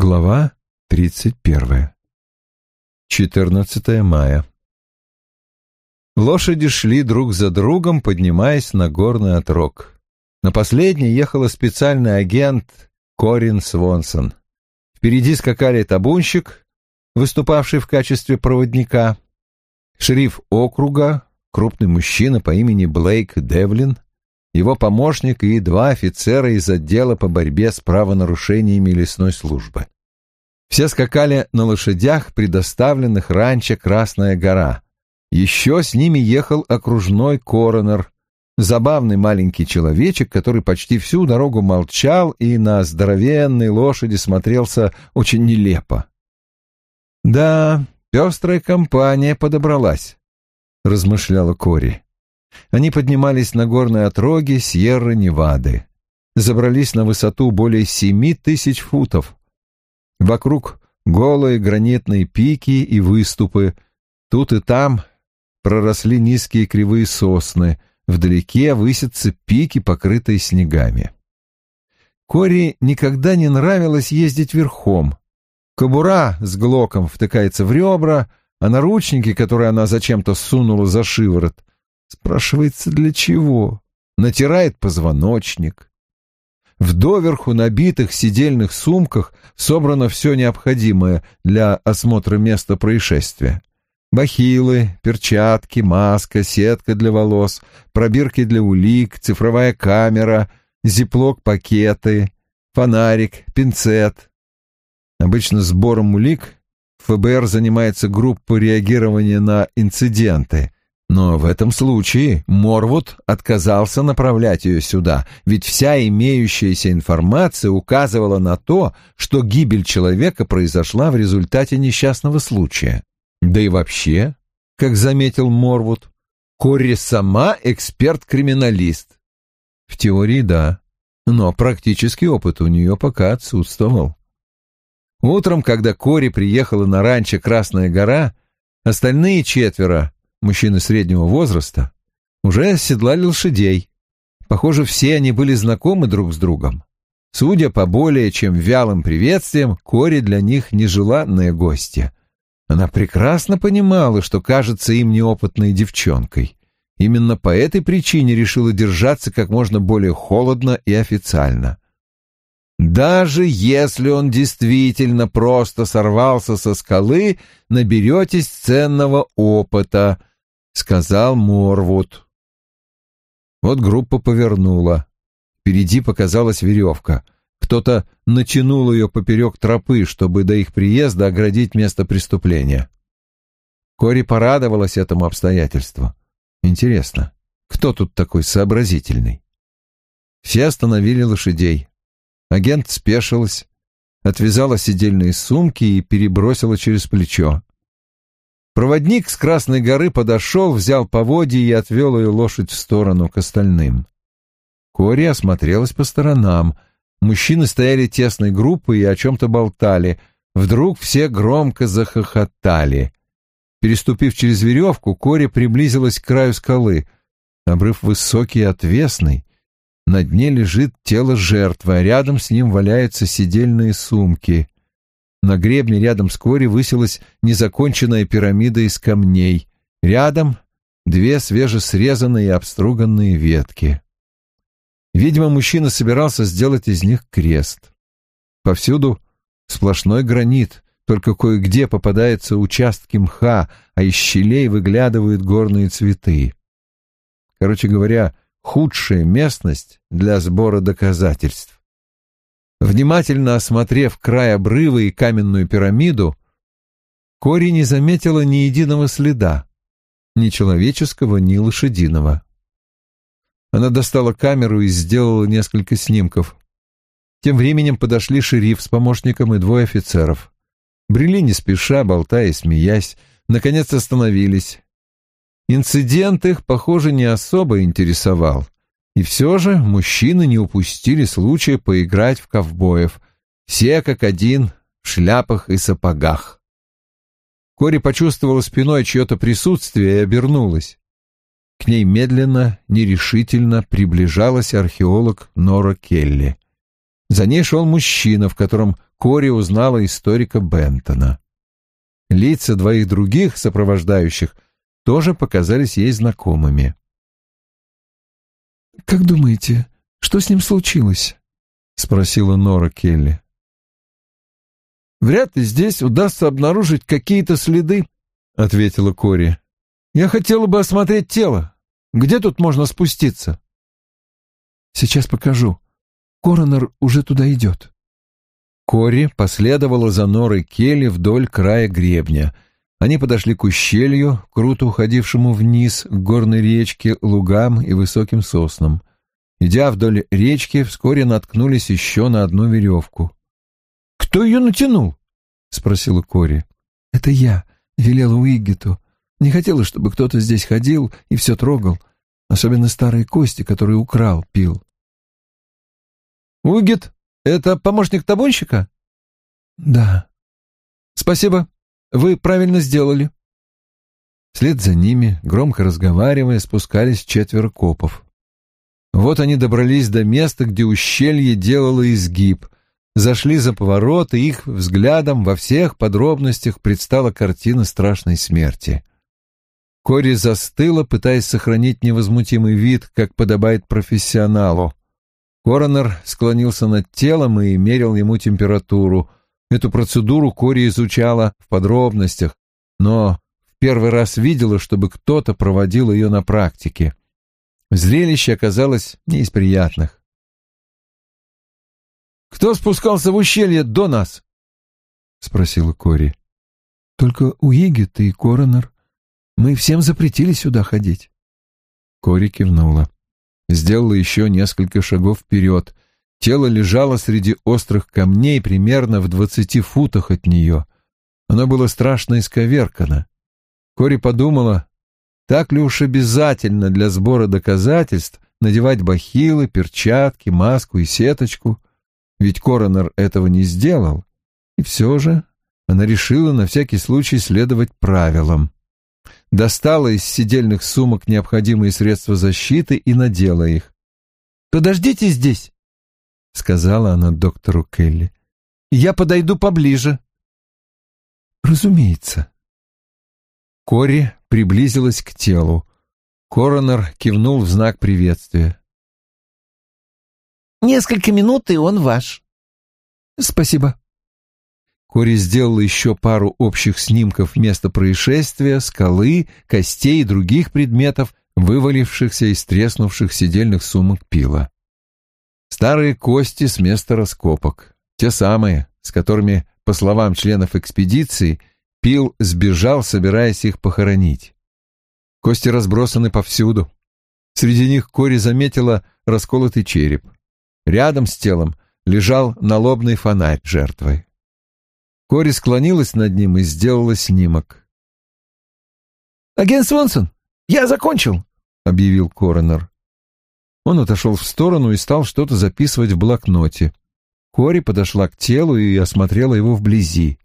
Глава 31. 14 мая. Лошади шли друг за другом, поднимаясь на горный отрог. На последней ехала специальный агент Корин Свонсон. Впереди скакали табунщик, выступавший в качестве проводника, шериф округа, крупный мужчина по имени Блейк Девлин, его помощник и два офицера из отдела по борьбе с правонарушениями лесной службы. Все скакали на лошадях, предоставленных раньше Красная гора. Еще с ними ехал окружной коронер, забавный маленький человечек, который почти всю дорогу молчал и на здоровенной лошади смотрелся очень нелепо. «Да, пестрая компания подобралась», — размышляла Кори. Они поднимались на горные отроги Сьерра-Невады. Забрались на высоту более семи тысяч футов. Вокруг голые гранитные пики и выступы. Тут и там проросли низкие кривые сосны. Вдалеке высятся пики, покрытые снегами. Кори никогда не нравилось ездить верхом. Кобура с глоком втыкается в ребра, а наручники, которые она зачем-то сунула за шиворот, Спрашивается, для чего? Натирает позвоночник. В доверху набитых сидельных сумках собрано все необходимое для осмотра места происшествия. Бахилы, перчатки, маска, сетка для волос, пробирки для улик, цифровая камера, зиплок-пакеты, фонарик, пинцет. Обычно сбором улик ФБР занимается группой реагирования на инциденты, но в этом случае Морвуд отказался направлять ее сюда, ведь вся имеющаяся информация указывала на то, что гибель человека произошла в результате несчастного случая. Да и вообще, как заметил Морвуд, Кори сама эксперт-криминалист. В теории да, но практический опыт у нее пока отсутствовал. Утром, когда Кори приехала на ранчо Красная гора, остальные четверо мужчины среднего возраста, уже седлали лошадей. Похоже, все они были знакомы друг с другом. Судя по более чем вялым приветствиям, Кори для них нежеланная гостья. Она прекрасно понимала, что кажется им неопытной девчонкой. Именно по этой причине решила держаться как можно более холодно и официально. Даже если он действительно просто сорвался со скалы, наберетесь ценного опыта, сказал Морвуд. Вот группа повернула. Впереди показалась веревка. Кто-то натянул ее поперек тропы, чтобы до их приезда оградить место преступления. Кори порадовалась этому обстоятельству. Интересно, кто тут такой сообразительный? Все остановили лошадей. Агент спешилась, отвязала сидельные сумки и перебросила через плечо. Проводник с Красной горы подошел, взял поводья и отвел ее лошадь в сторону к остальным. Кори осмотрелась по сторонам. Мужчины стояли тесной группой и о чем-то болтали. Вдруг все громко захохотали. Переступив через веревку, Кори приблизилась к краю скалы. Обрыв высокий и отвесный. На дне лежит тело жертвы, а рядом с ним валяются сидельные сумки. На гребне рядом с Кори высилась незаконченная пирамида из камней. Рядом две свежесрезанные и обструганные ветки. Видимо, мужчина собирался сделать из них крест. Повсюду сплошной гранит, только кое-где попадаются участки мха, а из щелей выглядывают горные цветы. Короче говоря, худшая местность для сбора доказательств. Внимательно осмотрев край обрыва и каменную пирамиду, Кори не заметила ни единого следа, ни человеческого, ни лошадиного. Она достала камеру и сделала несколько снимков. Тем временем подошли шериф с помощником и двое офицеров. Брели не спеша, болтая и смеясь, наконец остановились. Инцидент их, похоже, не особо интересовал. И все же мужчины не упустили случая поиграть в ковбоев. Все как один в шляпах и сапогах. Кори почувствовала спиной чье-то присутствие и обернулась. К ней медленно, нерешительно приближалась археолог Нора Келли. За ней шел мужчина, в котором Кори узнала историка Бентона. Лица двоих других сопровождающих тоже показались ей знакомыми. «Как думаете, что с ним случилось?» — спросила Нора Келли. «Вряд ли здесь удастся обнаружить какие-то следы», — ответила Кори. «Я хотела бы осмотреть тело. Где тут можно спуститься?» «Сейчас покажу. Коронер уже туда идет». Кори последовала за Норой Келли вдоль края гребня. Они подошли к ущелью, круто уходившему вниз, к горной речке, лугам и высоким соснам. Идя вдоль речки, вскоре наткнулись еще на одну веревку. «Кто ее натянул?» — спросила Кори. «Это я», — велела Уиггету. «Не хотела, чтобы кто-то здесь ходил и все трогал, особенно старые кости, которые украл, пил». «Уиггет, это помощник табунщика?» «Да». «Спасибо, вы правильно сделали». Вслед за ними, громко разговаривая, спускались четверо копов. Вот они добрались до места, где ущелье делало изгиб — зашли за поворот, и их взглядом во всех подробностях предстала картина страшной смерти. Кори застыла, пытаясь сохранить невозмутимый вид, как подобает профессионалу. Коронер склонился над телом и мерил ему температуру. Эту процедуру Кори изучала в подробностях, но в первый раз видела, чтобы кто-то проводил ее на практике. Зрелище оказалось не из приятных. Кто спускался в ущелье до нас? — спросила Кори. — Только Уигет и Коронер. Мы всем запретили сюда ходить. Кори кивнула. Сделала еще несколько шагов вперед. Тело лежало среди острых камней примерно в двадцати футах от нее. Оно было страшно исковеркано. Кори подумала, так ли уж обязательно для сбора доказательств надевать бахилы, перчатки, маску и сеточку — ведь коронер этого не сделал. И все же она решила на всякий случай следовать правилам. Достала из сидельных сумок необходимые средства защиты и надела их. «Подождите здесь», — сказала она доктору Келли. «Я подойду поближе». «Разумеется». Кори приблизилась к телу. Коронер кивнул в знак приветствия. Несколько минут, и он ваш. Спасибо. Кори сделал еще пару общих снимков места происшествия, скалы, костей и других предметов, вывалившихся из треснувших сидельных сумок пила. Старые кости с места раскопок, те самые, с которыми, по словам членов экспедиции, Пил сбежал, собираясь их похоронить. Кости разбросаны повсюду. Среди них Кори заметила расколотый череп. Рядом с телом лежал налобный фонарь жертвы. Кори склонилась над ним и сделала снимок. «Агент Свонсон, я закончил», — объявил коронер. Он отошел в сторону и стал что-то записывать в блокноте. Кори подошла к телу и осмотрела его вблизи.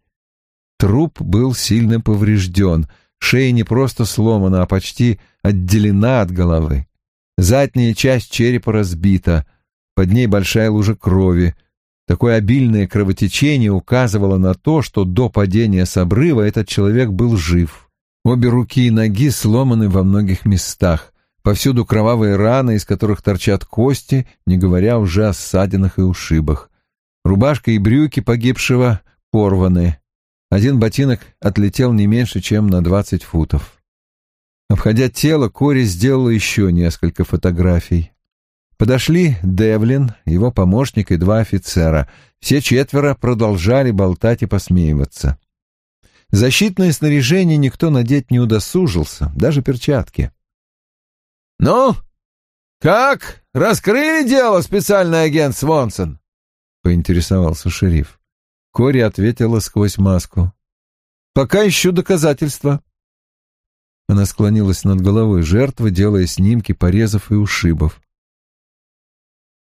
Труп был сильно поврежден, шея не просто сломана, а почти отделена от головы. Задняя часть черепа разбита, под ней большая лужа крови. Такое обильное кровотечение указывало на то, что до падения с обрыва этот человек был жив. Обе руки и ноги сломаны во многих местах. Повсюду кровавые раны, из которых торчат кости, не говоря уже о ссадинах и ушибах. Рубашка и брюки погибшего порваны. Один ботинок отлетел не меньше, чем на двадцать футов. Обходя тело, Кори сделала еще несколько фотографий. Подошли Девлин, его помощник и два офицера. Все четверо продолжали болтать и посмеиваться. Защитное снаряжение никто надеть не удосужился, даже перчатки. «Ну, как? Раскрыли дело, специальный агент Свонсон?» — поинтересовался шериф. Кори ответила сквозь маску. «Пока ищу доказательства». Она склонилась над головой жертвы, делая снимки порезов и ушибов.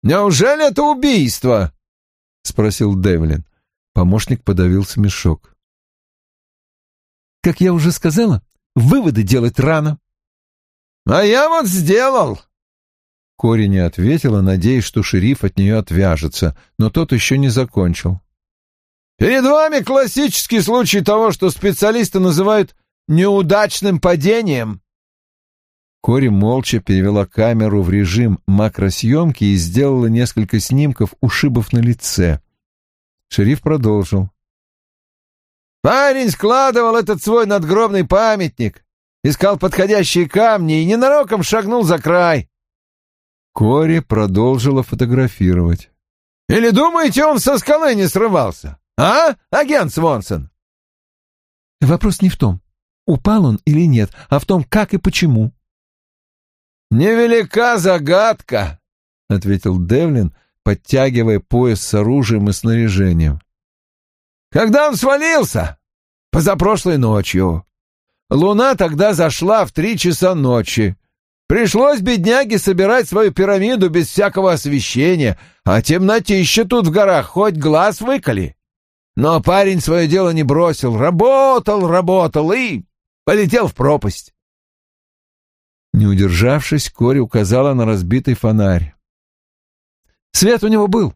«Неужели это убийство?» — спросил Девлин. Помощник подавил смешок. «Как я уже сказала, выводы делать рано». «А я вот сделал. Кори не ответила, надеясь, что шериф от нее отвяжется, но тот еще не закончил. «Перед вами классический случай того, что специалисты называют неудачным падением». Кори молча перевела камеру в режим макросъемки и сделала несколько снимков ушибов на лице. Шериф продолжил. «Парень складывал этот свой надгробный памятник, искал подходящие камни и ненароком шагнул за край. Кори продолжила фотографировать. «Или думаете, он со скалы не срывался? А, агент Свонсон?» «Вопрос не в том, упал он или нет, а в том, как и почему». «Невелика загадка», — ответил Девлин, подтягивая пояс с оружием и снаряжением. «Когда он свалился? Позапрошлой ночью. Луна тогда зашла в три часа ночи. Пришлось бедняге собирать свою пирамиду без всякого освещения, а темнотища тут в горах хоть глаз выколи. Но парень свое дело не бросил, работал, работал и полетел в пропасть. Не удержавшись, Кори указала на разбитый фонарь. «Свет у него был.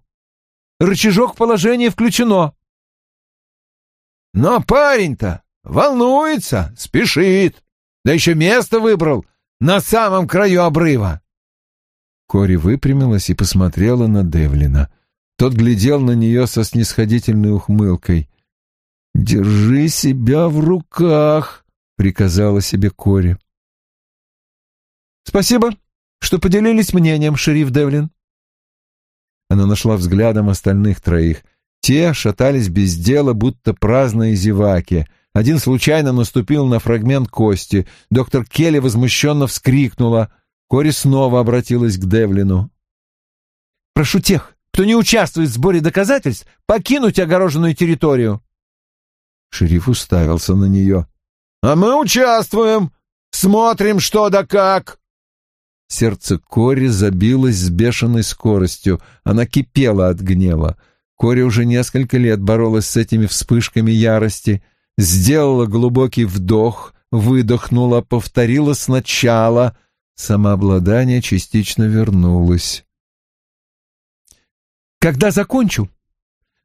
Рычажок положения включено». «Но парень-то волнуется, спешит, да еще место выбрал — на самом краю обрыва!» Кори выпрямилась и посмотрела на Девлина. Тот глядел на нее со снисходительной ухмылкой. «Держи себя в руках!» — приказала себе Кори. «Спасибо, что поделились мнением, шериф Девлин». Она нашла взглядом остальных троих. Те шатались без дела, будто праздные зеваки — один случайно наступил на фрагмент кости. Доктор Келли возмущенно вскрикнула. Кори снова обратилась к Девлину. «Прошу тех, кто не участвует в сборе доказательств, покинуть огороженную территорию». Шериф уставился на нее. «А мы участвуем! Смотрим, что да как!» Сердце Кори забилось с бешеной скоростью. Она кипела от гнева. Кори уже несколько лет боролась с этими вспышками ярости — сделала глубокий вдох, выдохнула, повторила сначала. Самообладание частично вернулось. «Когда закончу,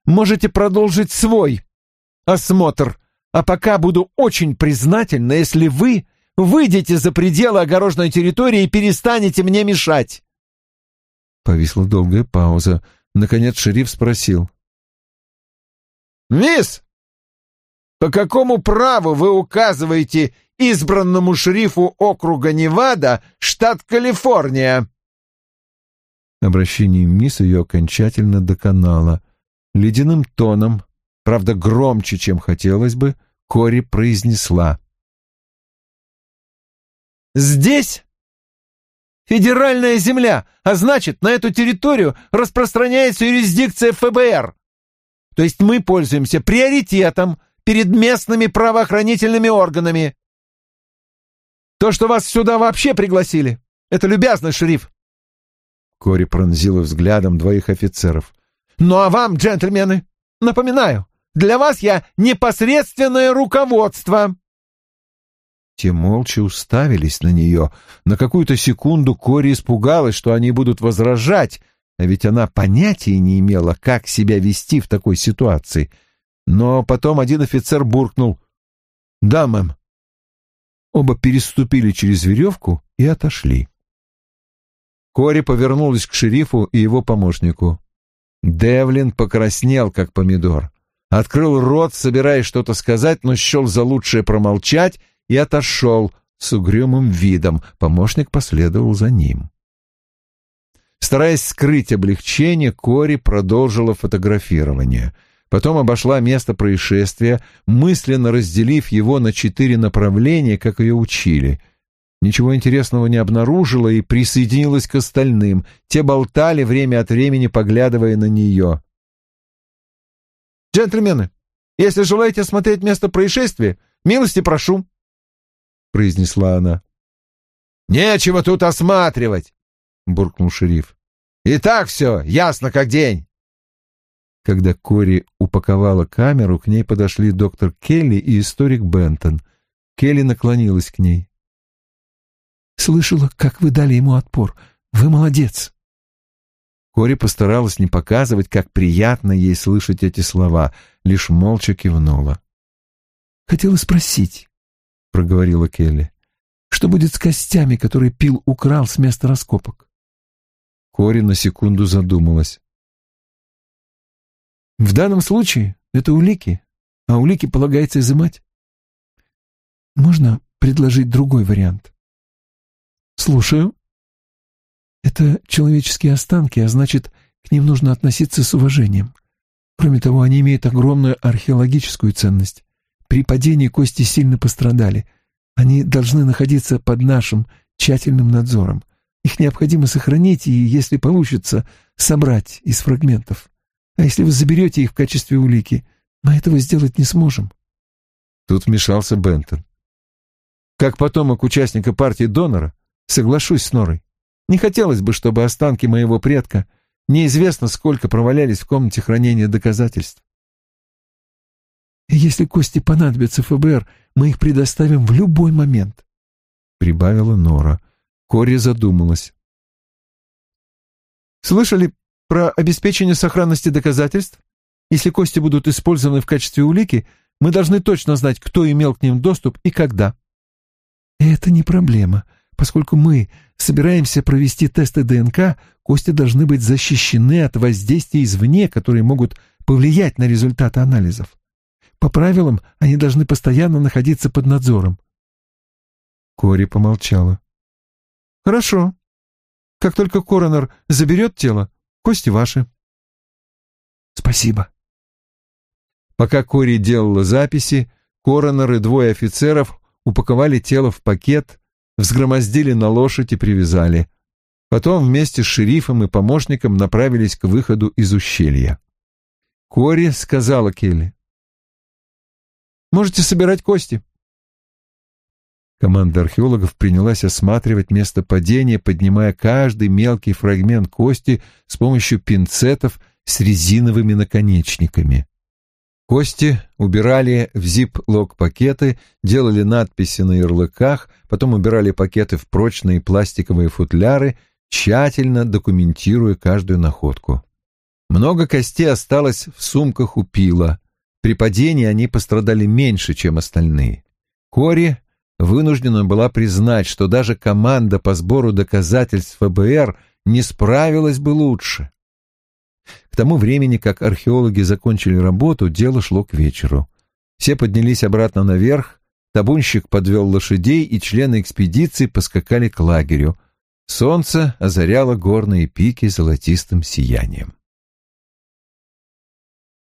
можете продолжить свой осмотр, а пока буду очень признательна, если вы выйдете за пределы огороженной территории и перестанете мне мешать». Повисла долгая пауза. Наконец шериф спросил. «Мисс, по какому праву вы указываете избранному шерифу округа Невада, штат Калифорния?» Обращение мисс ее окончательно доконало. Ледяным тоном, правда громче, чем хотелось бы, Кори произнесла. «Здесь федеральная земля, а значит, на эту территорию распространяется юрисдикция ФБР. То есть мы пользуемся приоритетом перед местными правоохранительными органами. То, что вас сюда вообще пригласили, это любезность, шериф. Кори пронзила взглядом двоих офицеров. Ну а вам, джентльмены, напоминаю, для вас я непосредственное руководство. Те молча уставились на нее. На какую-то секунду Кори испугалась, что они будут возражать, а ведь она понятия не имела, как себя вести в такой ситуации — но потом один офицер буркнул «Да, мэм». Оба переступили через веревку и отошли. Кори повернулась к шерифу и его помощнику. Девлин покраснел, как помидор. Открыл рот, собираясь что-то сказать, но счел за лучшее промолчать и отошел с угрюмым видом. Помощник последовал за ним. Стараясь скрыть облегчение, Кори продолжила фотографирование — Потом обошла место происшествия, мысленно разделив его на четыре направления, как ее учили. Ничего интересного не обнаружила и присоединилась к остальным. Те болтали время от времени, поглядывая на нее. «Джентльмены, если желаете осмотреть место происшествия, милости прошу», — произнесла она. «Нечего тут осматривать», — буркнул шериф. «И так все ясно как день». Когда Кори упаковала камеру, к ней подошли доктор Келли и историк Бентон. Келли наклонилась к ней. «Слышала, как вы дали ему отпор. Вы молодец. Кори постаралась не показывать, как приятно ей слышать эти слова, лишь молча кивнула. «Хотела спросить», — проговорила Келли, — «что будет с костями, которые Пил украл с места раскопок?» Кори на секунду задумалась. «В данном случае это улики, а улики полагается изымать. Можно предложить другой вариант?» «Слушаю». «Это человеческие останки, а значит, к ним нужно относиться с уважением. Кроме того, они имеют огромную археологическую ценность. При падении кости сильно пострадали. Они должны находиться под нашим тщательным надзором. Их необходимо сохранить и, если получится, собрать из фрагментов. А если вы заберете их в качестве улики, мы этого сделать не сможем. Тут вмешался Бентон. Как потомок участника партии донора, соглашусь с Норой. Не хотелось бы, чтобы останки моего предка неизвестно сколько провалялись в комнате хранения доказательств. «Если кости понадобятся ФБР, мы их предоставим в любой момент», — прибавила Нора. Кори задумалась. «Слышали про обеспечение сохранности доказательств? Если кости будут использованы в качестве улики, мы должны точно знать, кто имел к ним доступ и когда». «Это не проблема. Поскольку мы собираемся провести тесты ДНК, кости должны быть защищены от воздействия извне, которые могут повлиять на результаты анализов. По правилам, они должны постоянно находиться под надзором. Кори помолчала. Хорошо. Как только коронер заберет тело, кости ваши. Спасибо. Пока Кори делала записи, коронер и двое офицеров упаковали тело в пакет, взгромоздили на лошадь и привязали. Потом вместе с шерифом и помощником направились к выходу из ущелья. Кори сказала Келли. «Можете собирать кости». Команда археологов принялась осматривать место падения, поднимая каждый мелкий фрагмент кости с помощью пинцетов с резиновыми наконечниками. Кости убирали в зип-лог-пакеты, делали надписи на ярлыках, потом убирали пакеты в прочные пластиковые футляры, тщательно документируя каждую находку. Много костей осталось в сумках у пила. При падении они пострадали меньше, чем остальные. Кори вынуждена была признать, что даже команда по сбору доказательств ФБР не справилась бы лучше. К тому времени, как археологи закончили работу, дело шло к вечеру. Все поднялись обратно наверх, табунщик подвел лошадей, и члены экспедиции поскакали к лагерю. Солнце озаряло горные пики золотистым сиянием.